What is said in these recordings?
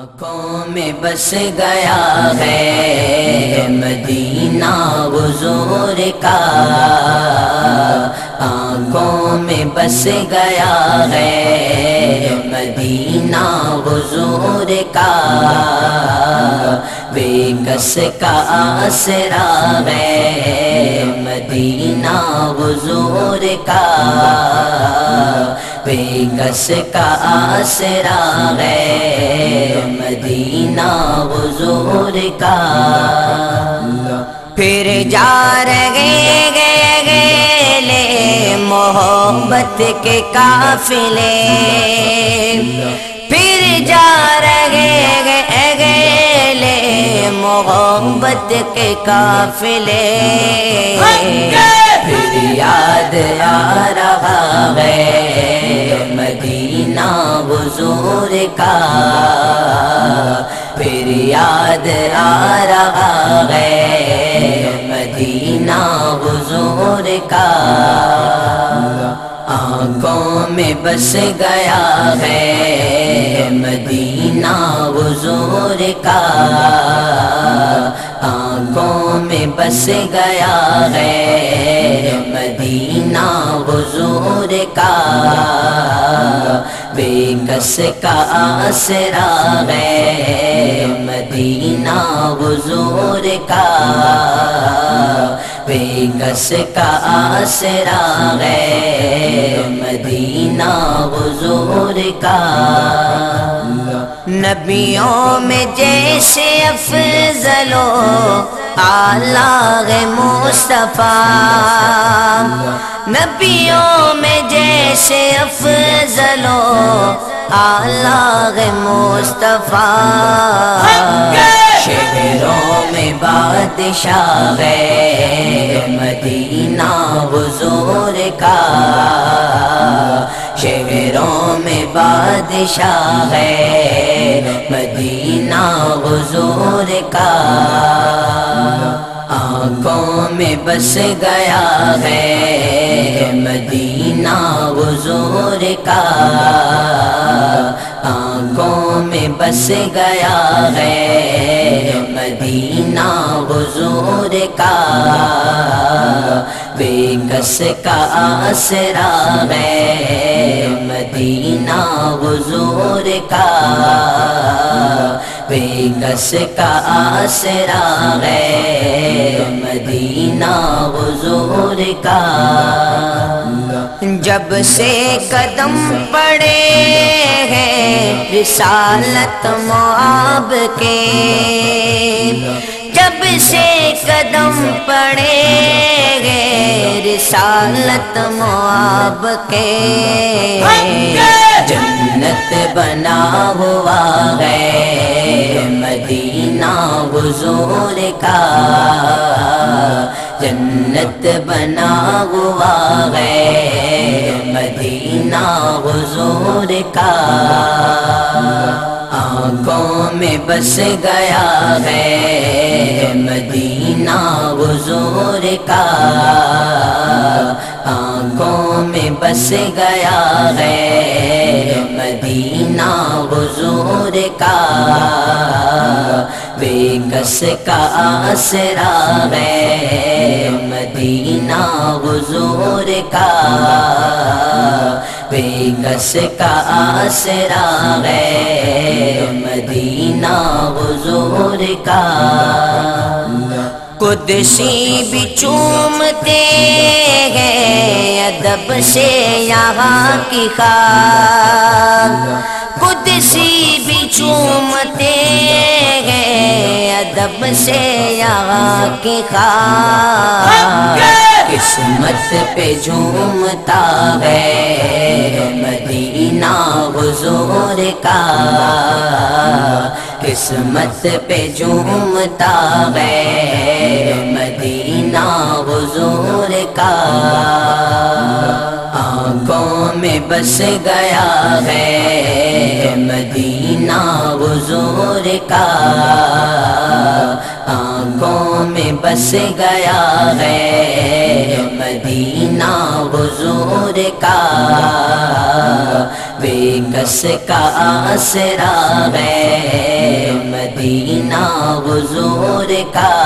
آنکھوں میں بس گیا ہے۔ مدینہ حضور کا۔ آنکھوں میں بس گیا ہے۔ مدینہ حضور کا۔ بے کس کا آسرا ہے۔ مدینہ حضور کا۔ بے کس کا آسرا ہے۔ مدینہ حضور کا۔ پھر جا رہے گے گے محبت کے قافلے۔ پھر جا رہے گے گے محبت کے قافلے۔ پھر یاد آ رہا ہے۔ حضور کا۔ پھر یاد آ رہا ہے مدینہ حضور کا۔ آنکھوں میں بس گیا ہے مدینہ حضور کا۔ آنکھوں میں بس گیا ہے مدینہ حضور کا۔ بے کس کا آسرا ہے مدینہ حضور کا بے کس کا آسرا ہے مدینہ حضور کا نبیوں میں جیسے افضل و اعلی مصطفیٰ نبیوں میں جیسے افضل و اعلی مصطفیٰ شہروں میں بادشاہ ہے مدینہ حضور کا شہروں میں بادشاہ ہے مدینہ حضور کا آنکھوں میں بس گیا ہے مدینہ حضور کا آنکھوں میں بس گیا ہے مدینہ حضور کا بے کس کا آسرا ہے مدینہ حضور کا بے کس کا آسرا ہے۔ مدینہ حضور کا۔ جب سے قدم پڑے ہیں رسالت معاب کے۔ جب سے قدم پڑے گے رسالت معاب کے۔ جنت ہوا ہے مدینہ حضور کا جنت بنا ہوا ہے مدینہ حضور کا آنکھوں میں بس گیا ہے مدینہ حضور کا بس گیا ہے مدینہ حضور کا۔ بے کس کا آسرا ہے مدینہ حضور کا۔ بے کس کا آسرا ہے مدینہ حضور کا۔ قدسی بھی چومتے ہیں، ادب سے یہاں کی خاک۔ قدسی بھی چومتے ہیں، ادب سے یہاں کی خاک۔ قسمت پہ جھومتا ہے مدینہ حضور کا۔ قسمت پہ جھومتا ہے مدینہ حضور کا۔ آنکھوں میں بس گیا ہے مدینہ حضور کا۔ آنکھوں میں بس گیا ہے مدینہ حضور کا۔ بے کس کا آسرا ہے حضور کا۔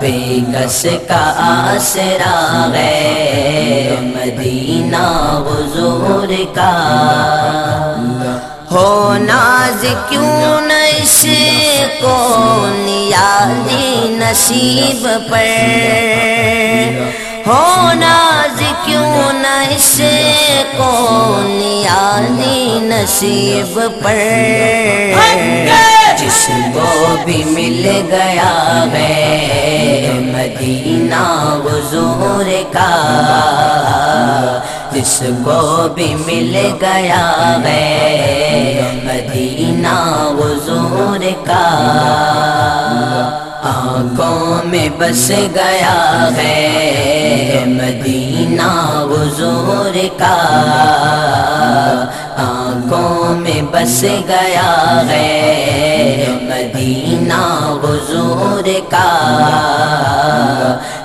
کس کا آسرا ہے۔ مدینہ حضور کا۔ ہو ناز کیوں نش کو نیازی نصیب پر۔ ہو ناز کیوں نش کو نیازی نصیب پر۔ جس کو بھی مل گیا ہے مدینہ حضور کا۔ جس کو بھی مل گیا ہے مدینہ حضور کا۔ آنکھوں میں بس گیا ہے مدینہ حضور کا آنکھوں میں بس گیا ہے مدینہ حضور کا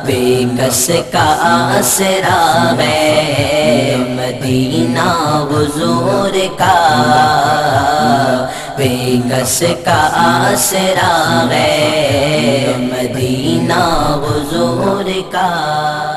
بے کس کا آسرا ہے مدینہ حضور کا بے کا آسرا ہے۔ مدینہ حضور کا